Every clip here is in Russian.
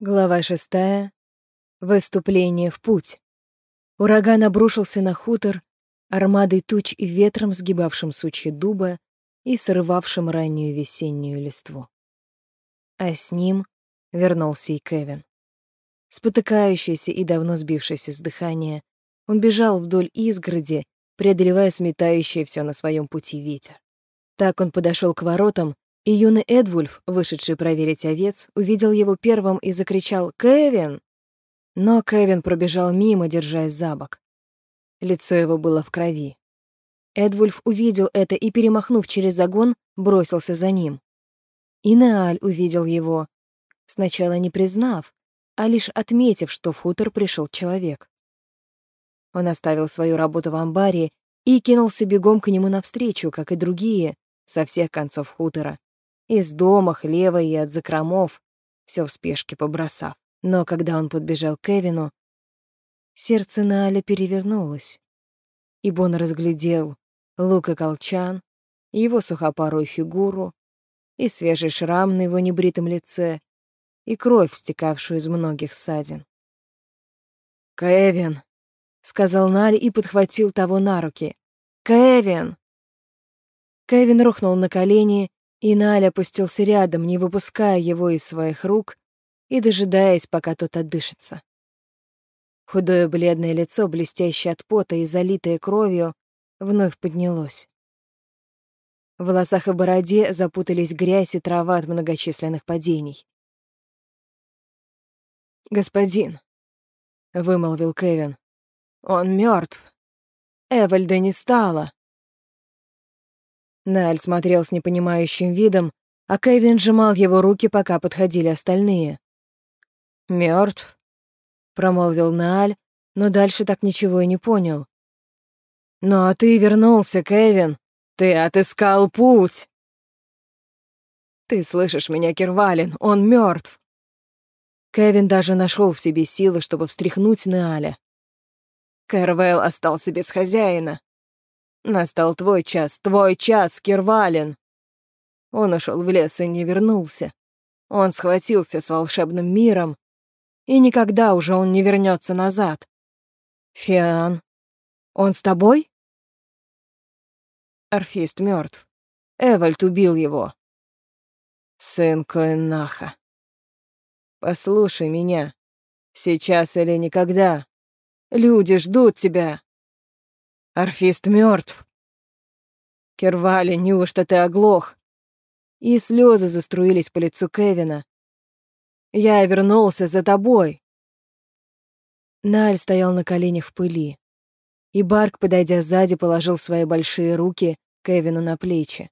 Глава шестая. Выступление в путь. Ураган обрушился на хутор, армадой туч и ветром, сгибавшим сучья дуба и срывавшим раннюю весеннюю листву. А с ним вернулся и Кевин. Спотыкающийся и давно сбившийся с дыхания, он бежал вдоль изгороди, преодолевая сметающее все на своем пути ветер. Так он подошел к воротам, и юный Эдвульф, вышедший проверить овец, увидел его первым и закричал «Кевин!». Но Кевин пробежал мимо, держась за бок. Лицо его было в крови. Эдвульф увидел это и, перемахнув через загон, бросился за ним. И Нааль увидел его, сначала не признав, а лишь отметив, что в хутор пришел человек. Он оставил свою работу в амбаре и кинулся бегом к нему навстречу, как и другие, со всех концов хутора. Из дома, хлева и от закромов, все в спешке побросав. Но когда он подбежал к Кевину, сердце Наля перевернулось, ибо он разглядел лук и колчан, его сухопарую фигуру и свежий шрам на его небритом лице, и кровь, стекавшую из многих ссадин. «Кевин!» — сказал Наль и подхватил того на руки. «Кевин!» Кевин рухнул на колени и Наль опустился рядом, не выпуская его из своих рук и дожидаясь, пока тот отдышится. Худое бледное лицо, блестящее от пота и залитое кровью, вновь поднялось. В волосах и бороде запутались грязь и трава от многочисленных падений. «Господин», — вымолвил Кевин, — «он мертв. Эвальда не стало». Наль смотрел с непонимающим видом, а Кевин сжимал его руки, пока подходили остальные. Мертв, промолвил Нааль, но дальше так ничего и не понял. «Но ты вернулся, Кевин! Ты отыскал путь!» «Ты слышишь меня, Кирвалин, он мертв. Кевин даже нашел в себе силы, чтобы встряхнуть Нааля. Кэрвелл остался без хозяина. Настал твой час, твой час, Кирвалин. Он ушел в лес и не вернулся. Он схватился с волшебным миром, и никогда уже он не вернется назад. Фиан, он с тобой? Орфист мертв. Эвальд убил его. Сын Коэнаха. Послушай меня. Сейчас или никогда. Люди ждут тебя. Орфист мертв. Кервали, неужто ты оглох? И слезы заструились по лицу Кевина. Я вернулся за тобой. Наль стоял на коленях в пыли. И Барк, подойдя сзади, положил свои большие руки Кевину на плечи.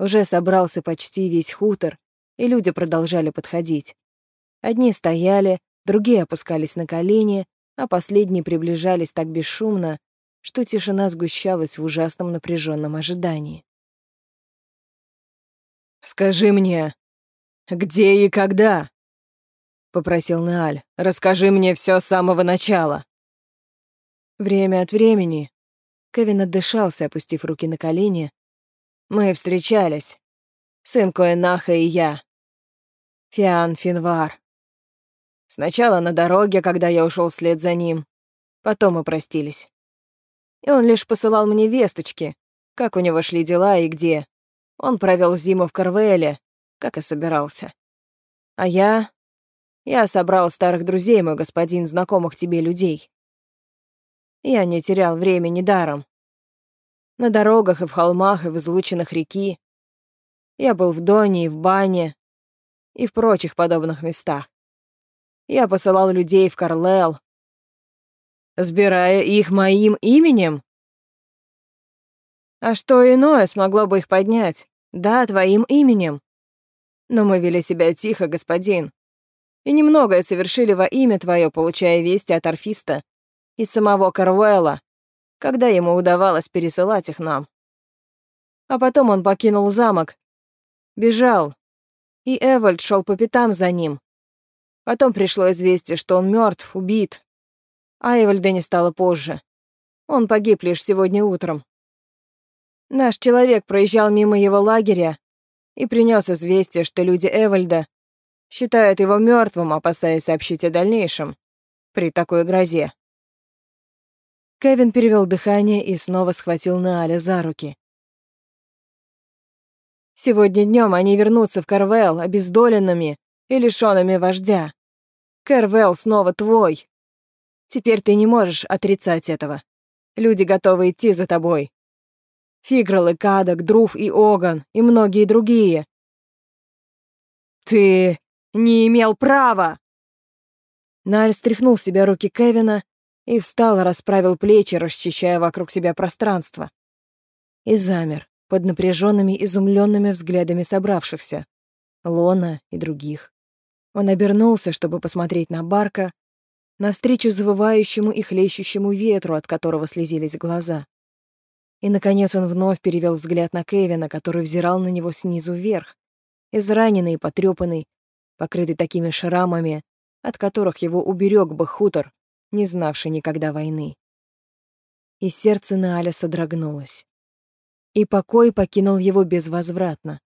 Уже собрался почти весь хутор, и люди продолжали подходить. Одни стояли, другие опускались на колени, а последние приближались так бесшумно, что тишина сгущалась в ужасном напряженном ожидании. «Скажи мне, где и когда?» — попросил Нааль. «Расскажи мне все с самого начала». Время от времени Кевин отдышался, опустив руки на колени. «Мы встречались. Сын Коэнаха и я. Фиан Финвар. Сначала на дороге, когда я ушел вслед за ним. Потом мы простились и он лишь посылал мне весточки, как у него шли дела и где. Он провел зиму в Карвеле, как и собирался. А я... Я собрал старых друзей, мой господин, знакомых тебе людей. Я не терял времени даром. На дорогах и в холмах, и в излучинах реки. Я был в Доне и в Бане, и в прочих подобных местах. Я посылал людей в Карлел, сбирая их моим именем? А что иное смогло бы их поднять? Да, твоим именем. Но мы вели себя тихо, господин. И немногое совершили во имя твое, получая вести от Орфиста и самого Карвелла, когда ему удавалось пересылать их нам. А потом он покинул замок, бежал, и Эвальд шел по пятам за ним. Потом пришло известие, что он мертв, убит, а Эвальда не стало позже. Он погиб лишь сегодня утром. Наш человек проезжал мимо его лагеря и принес известие, что люди Эвальда Считает его мертвым, опасаясь сообщить о дальнейшем. При такой грозе. Кевин перевел дыхание и снова схватил Нааля за руки. Сегодня днем они вернутся в Карвелл обездоленными и лишёнными вождя. Карвелл снова твой. Теперь ты не можешь отрицать этого. Люди готовы идти за тобой. Фиграл и Кадок, Друф и Оган и многие другие. Ты не имел права!» Наль стряхнул с себя руки Кевина и встал, расправил плечи, расчищая вокруг себя пространство. И замер под напряженными, изумленными взглядами собравшихся, Лона и других. Он обернулся, чтобы посмотреть на Барка, навстречу завывающему и хлещущему ветру, от которого слезились глаза. И, наконец, он вновь перевел взгляд на Кевина, который взирал на него снизу вверх, израненный и потрепанный, покрытый такими шрамами, от которых его уберег бы хутор, не знавший никогда войны. И сердце Нааля содрогнулось. И покой покинул его безвозвратно.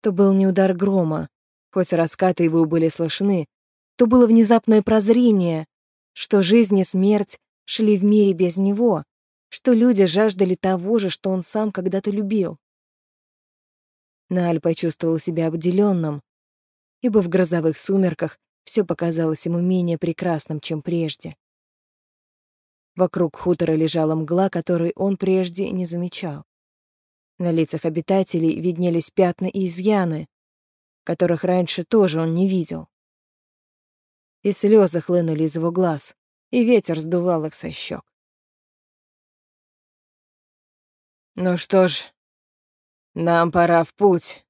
То был не удар грома, хоть раскаты его были слышны, то было внезапное прозрение, что жизнь и смерть шли в мире без него, что люди жаждали того же, что он сам когда-то любил. Нааль почувствовал себя обделенным, ибо в грозовых сумерках все показалось ему менее прекрасным, чем прежде. Вокруг хутора лежала мгла, которой он прежде не замечал. На лицах обитателей виднелись пятна и изъяны, которых раньше тоже он не видел. И слезы хлынули из его глаз, и ветер сдувал их со щек. «Ну что ж, нам пора в путь»,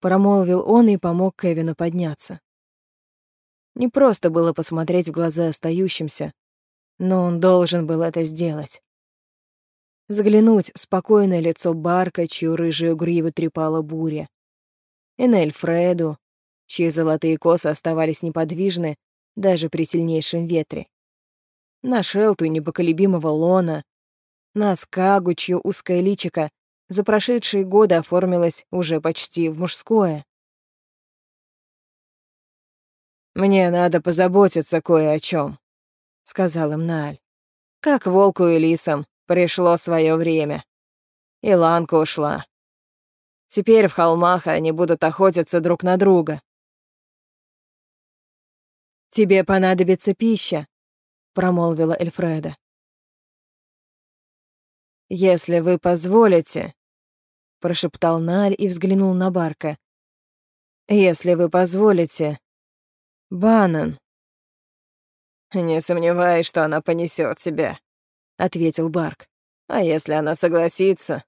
Промолвил он и помог Кевину подняться. Не просто было посмотреть в глаза остающимся, но он должен был это сделать. Взглянуть в спокойное лицо Барка, чью рыжую гриву трепала буря. И на Эльфреду, чьи золотые косы оставались неподвижны даже при сильнейшем ветре. На Шелту непоколебимого Лона, на Скагу, чье узкое личико за прошедшие годы оформилась уже почти в мужское. «Мне надо позаботиться кое о чем, сказал им Нааль. «Как волку и лисам пришло свое время. И Ланка ушла. Теперь в холмах они будут охотиться друг на друга». «Тебе понадобится пища», — промолвила Эльфреда. «Если вы позволите, — прошептал Наль и взглянул на Барка. «Если вы позволите, Банан». «Не сомневаюсь, что она понесет тебя», — ответил Барк. «А если она согласится,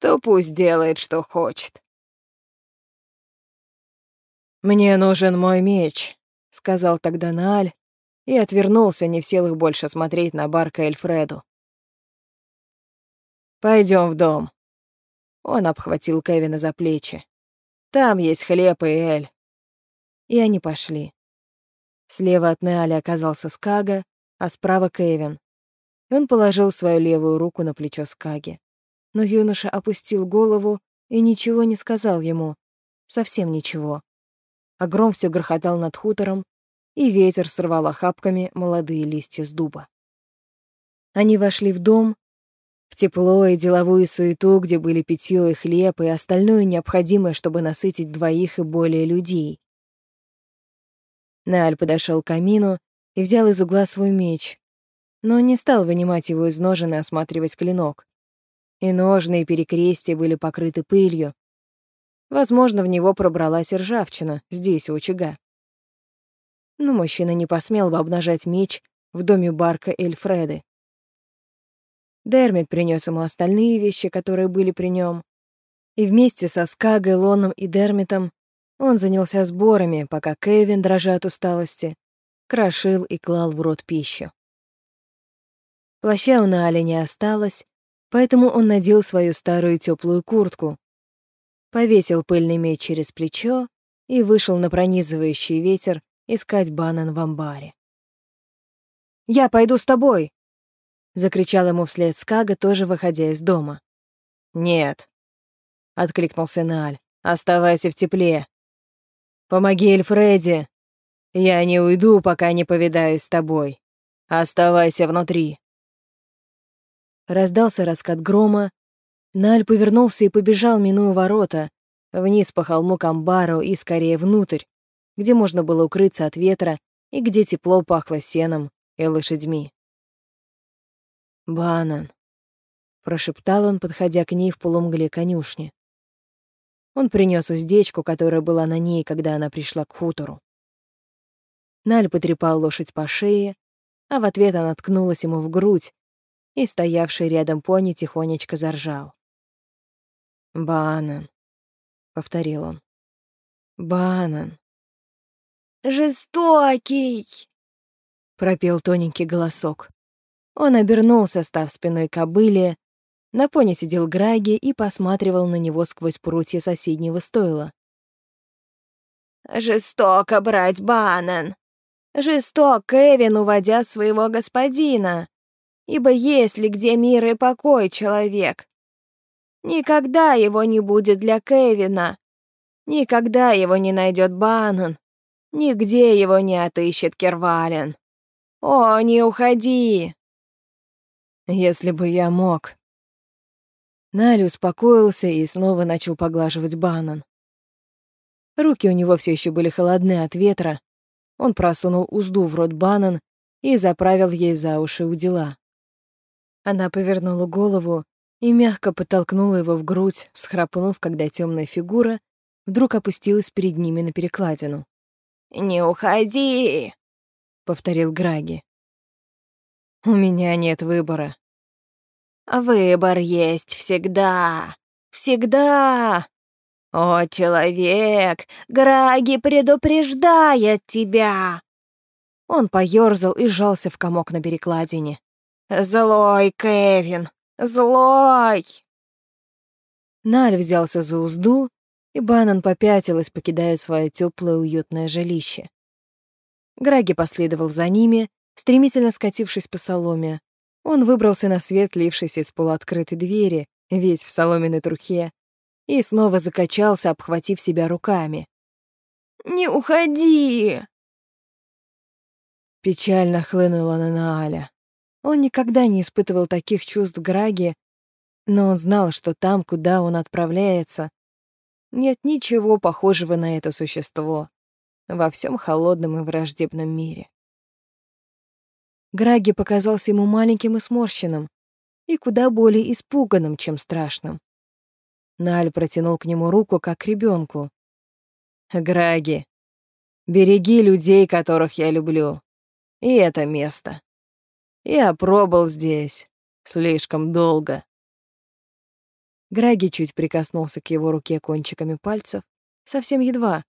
то пусть делает, что хочет». «Мне нужен мой меч», — сказал тогда Нааль и отвернулся, не в силах больше смотреть на Барка Эльфреду. Пойдем в дом. Он обхватил Кевина за плечи. «Там есть хлеб и эль». И они пошли. Слева от Неали оказался Скага, а справа Кевин. И он положил свою левую руку на плечо Скаги. Но юноша опустил голову и ничего не сказал ему. Совсем ничего. А гром все грохотал над хутором, и ветер срывал охапками молодые листья с дуба. Они вошли в дом, в тепло и деловую суету, где были питье и хлеб, и остальное необходимое, чтобы насытить двоих и более людей. Наль подошел к камину и взял из угла свой меч, но не стал вынимать его из ножен и осматривать клинок. И ножны, и перекрестия были покрыты пылью. Возможно, в него пробралась ржавчина здесь, у очага. Но мужчина не посмел бы обнажать меч в доме Барка Эльфреды. Дермит принес ему остальные вещи, которые были при нем. И вместе со Скагой, Лоном и Дермитом он занялся сборами, пока Кевин, дрожа от усталости, крошил и клал в рот пищу. Плаща у Наали не осталось, поэтому он надел свою старую теплую куртку, повесил пыльный меч через плечо и вышел на пронизывающий ветер искать банан в амбаре. «Я пойду с тобой!» — закричал ему вслед Скага, тоже выходя из дома. «Нет», — откликнулся Нааль, — «оставайся в тепле. Помоги Эльфреде. Я не уйду, пока не повидаюсь с тобой. Оставайся внутри. Раздался раскат грома. Наль повернулся и побежал, минуя ворота, вниз по холму к амбару и скорее внутрь, где можно было укрыться от ветра и где тепло пахло сеном и лошадьми. «Банан», — прошептал он, подходя к ней в полумгле конюшни. Он принес уздечку, которая была на ней, когда она пришла к хутору. Наль потрепал лошадь по шее, а в ответ она ткнулась ему в грудь, и стоявший рядом пони тихонечко заржал. «Банан», — повторил он. «Банан». «Жестокий!» — пропел тоненький голосок. Он обернулся, став спиной кобыле. На пони сидел Граги и посматривал на него сквозь прутья соседнего стойла. «Жестоко брать банан! Жесток Кевин, уводя своего господина! Ибо есть ли где мир и покой человек? Никогда его не будет для Кевина! Никогда его не найдет банан! Нигде его не отыщет Кервален! О, не уходи!» Если бы я мог. Наль успокоился и снова начал поглаживать банан. Руки у него все еще были холодны от ветра. Он просунул узду в рот банан и заправил ей за уши у дела. Она повернула голову и мягко подтолкнула его в грудь, всхрапнув, когда темная фигура вдруг опустилась перед ними на перекладину. «Не уходи!» — повторил Граги. У меня нет выбора. Выбор есть всегда. Всегда. О, человек, Граги предупреждает тебя. Он поёрзал и сжался в комок на перекладине. Злой Кевин, злой. Наль взялся за узду, и Банан попятилась, покидая свое теплое уютное жилище. Граги последовал за ними, Стремительно скатившись по соломе, он выбрался на свет, лившийся из полуоткрытой двери, весь в соломенной трухе, и снова закачался, обхватив себя руками. «Не уходи!» Печально хлынула на Нааля. Он никогда не испытывал таких чувств Граги, но он знал, что там, куда он отправляется, нет ничего похожего на это существо во всем холодном и враждебном мире. Граги показался ему маленьким и сморщенным, и куда более испуганным, чем страшным. Наль протянул к нему руку, как к ребенку. «Граги, береги людей, которых я люблю. И это место. Я пробыл здесь слишком долго». Граги чуть прикоснулся к его руке кончиками пальцев, совсем едва,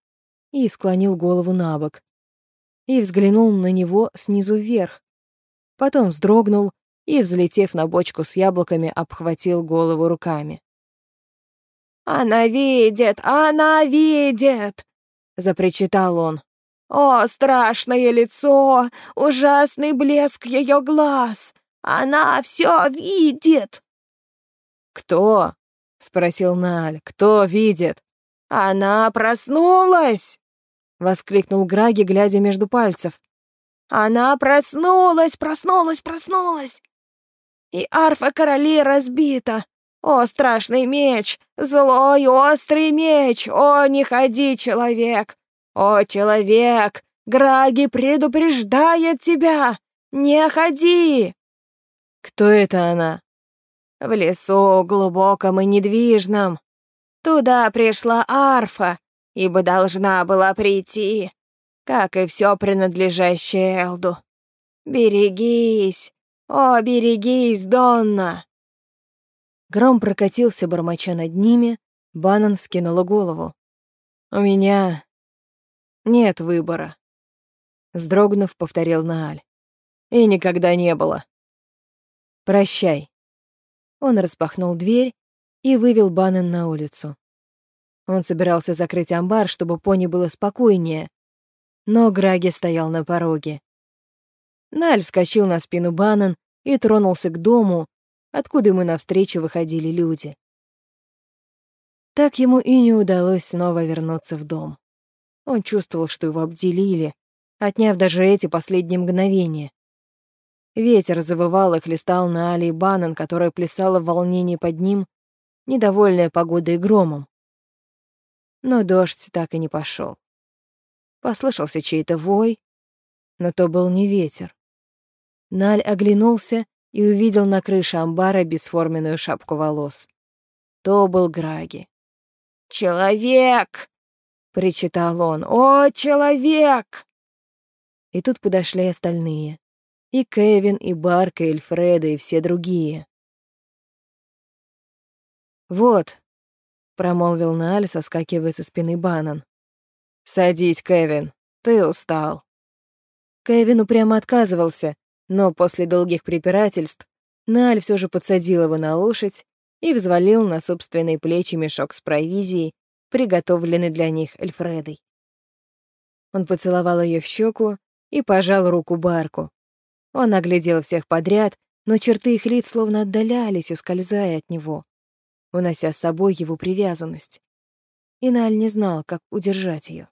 и склонил голову на бок. И взглянул на него снизу вверх, потом вздрогнул и, взлетев на бочку с яблоками, обхватил голову руками. «Она видит! Она видит!» — запричитал он. «О, страшное лицо! Ужасный блеск ее глаз! Она все видит!» «Кто?» — спросил Наль. «Кто видит?» «Она проснулась!» — воскликнул Граги, глядя между пальцев. Она проснулась, проснулась, проснулась. И арфа короли разбита. О, страшный меч! Злой острый меч! О, не ходи, человек! О, человек! Граги предупреждает тебя! Не ходи! Кто это она? В лесу глубоком и недвижном. Туда пришла арфа, ибо должна была прийти как и все принадлежащее Элду. Берегись, о, берегись, Донна!» Гром прокатился, бормоча над ними, Банан вскинула голову. «У меня нет выбора», — вздрогнув, повторил Нааль. «И никогда не было. Прощай». Он распахнул дверь и вывел Банан на улицу. Он собирался закрыть амбар, чтобы пони было спокойнее, но Граги стоял на пороге. Наль вскочил на спину Банан и тронулся к дому, откуда ему навстречу выходили люди. Так ему и не удалось снова вернуться в дом. Он чувствовал, что его обделили, отняв даже эти последние мгновения. Ветер завывал и хлестал на Али Банан, которая плясала в волнении под ним, недовольная погодой и громом. Но дождь так и не пошел. Послышался чей-то вой, но то был не ветер. Наль оглянулся и увидел на крыше амбара бесформенную шапку волос. То был Граги. «Человек!» — причитал он. «О, человек!» И тут подошли остальные. И Кевин, и Барка, и Эльфреда, и все другие. «Вот», — промолвил Наль, соскакивая со спины Банан. «Садись, Кевин, ты устал». Кевин упрямо отказывался, но после долгих препирательств Наль все же подсадил его на лошадь и взвалил на собственные плечи мешок с провизией, приготовленный для них Эльфредой. Он поцеловал ее в щеку и пожал руку Барку. Он оглядел всех подряд, но черты их лиц словно отдалялись, ускользая от него, унося с собой его привязанность. И Наль не знал, как удержать ее.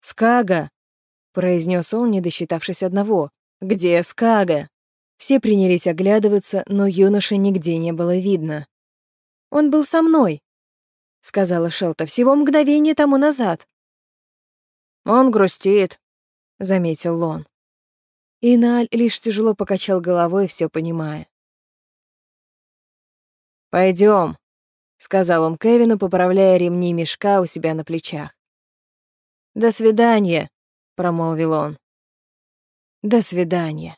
«Скага!» — произнес он, не досчитавшись одного. «Где Скага?» Все принялись оглядываться, но юноши нигде не было видно. «Он был со мной», — сказала Шелта, — «всего мгновение тому назад». «Он грустит», — заметил Лон. И Наль лишь тяжело покачал головой, все понимая. Пойдем, сказал он Кевину, поправляя ремни мешка у себя на плечах. «До свидания», — промолвил он. «До свидания».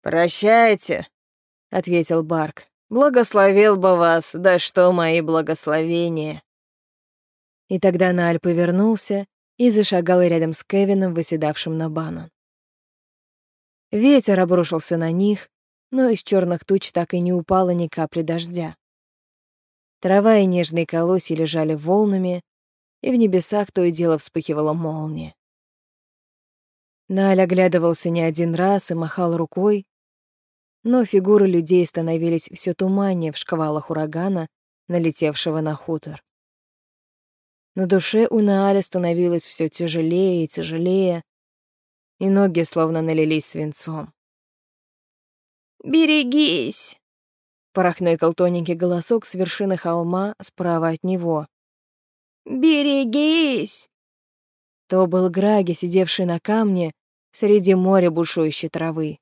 «Прощайте», — ответил Барк. «Благословил бы вас, да что мои благословения». И тогда Наль повернулся и зашагал рядом с Кевином, выседавшим на банан. Ветер обрушился на них, но из черных туч так и не упало ни капли дождя. Трава и нежные колосья лежали волнами, и в небесах то и дело вспыхивала молния. Наль оглядывался не один раз и махал рукой, но фигуры людей становились все туманнее в шквалах урагана, налетевшего на хутор. На душе у Нааля становилось все тяжелее и тяжелее, и ноги словно налились свинцом. «Берегись!» — порохныкал тоненький голосок с вершины холма справа от него. «Берегись!» То был Граги, сидевший на камне среди моря бушующей травы.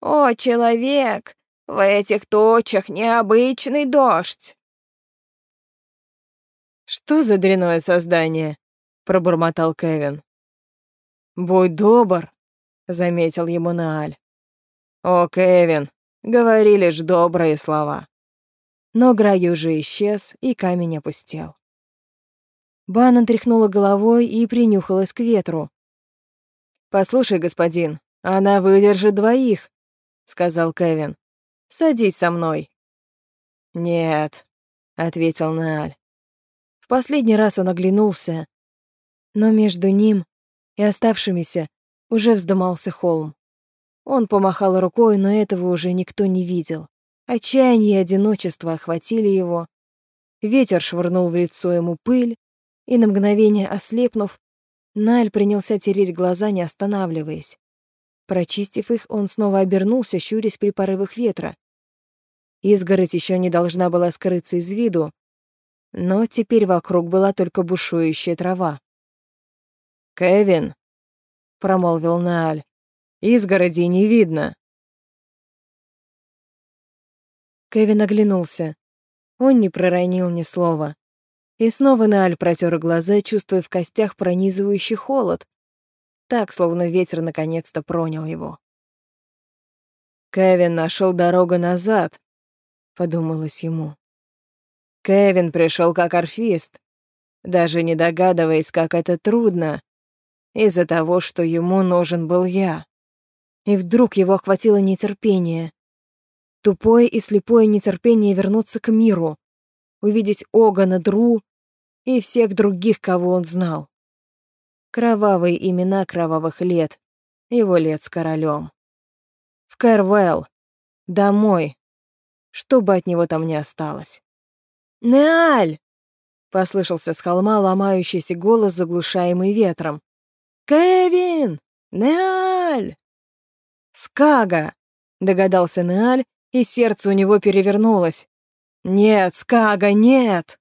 «О, человек, в этих точах необычный дождь!» «Что за дряное создание?» — пробормотал Кевин. «Будь добр», — заметил ему Нааль. «О, Кевин, говори лишь добрые слова». Но Граги уже исчез, и камень опустел. Банан тряхнула головой и принюхалась к ветру. «Послушай, господин, она выдержит двоих», — сказал Кевин. «Садись со мной». «Нет», — ответил Нааль. В последний раз он оглянулся, но между ним и оставшимися уже вздымался холм. Он помахал рукой, но этого уже никто не видел. Отчаяние и одиночество охватили его. Ветер швырнул в лицо ему пыль, и на мгновение ослепнув, Наль принялся тереть глаза, не останавливаясь. Прочистив их, он снова обернулся, щурясь при порывах ветра. Изгородь еще не должна была скрыться из виду, но теперь вокруг была только бушующая трава. «Кевин», — промолвил Нааль, — «изгороди не видно». Кевин оглянулся. Он не проронил ни слова. И снова Нааль протер глаза, чувствуя в костях пронизывающий холод, так, словно ветер наконец-то пронял его. «Кевин нашел дорогу назад», — подумалось ему. Кевин пришел как орфист, даже не догадываясь, как это трудно, из-за того, что ему нужен был я. И вдруг его охватило нетерпение. Тупое и слепое нетерпение вернуться к миру, увидеть Огана, Дру и всех других, кого он знал. Кровавые имена кровавых лет, его лет с королем. В Кэрвелл, домой, что бы от него там ни осталось. «Неаль!» Послышался с холма ломающийся голос, заглушаемый ветром. «Кевин! Неаль!» «Скага!» — догадался Неаль, и сердце у него перевернулось. «Нет, Скага, нет!»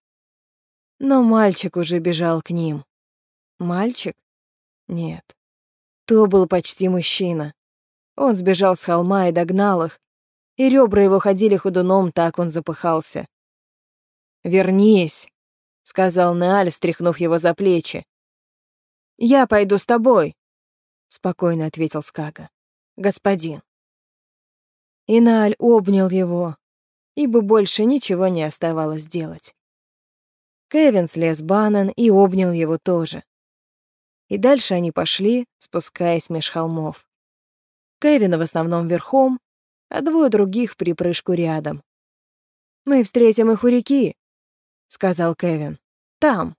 Но мальчик уже бежал к ним. Мальчик? Нет. То был почти мужчина. Он сбежал с холма и догнал их, и ребра его ходили ходуном, так он запыхался. «Вернись», — сказал Нааль, встряхнув его за плечи. «Я пойду с тобой», — спокойно ответил Скага. «Господин». И Нааль обнял его, ибо больше ничего не оставалось делать. Кевин слез Банан и обнял его тоже. И дальше они пошли, спускаясь меж холмов. Кевина в основном верхом, а двое других в припрыжку рядом. «Мы встретим их у реки», — сказал Кевин. «Там».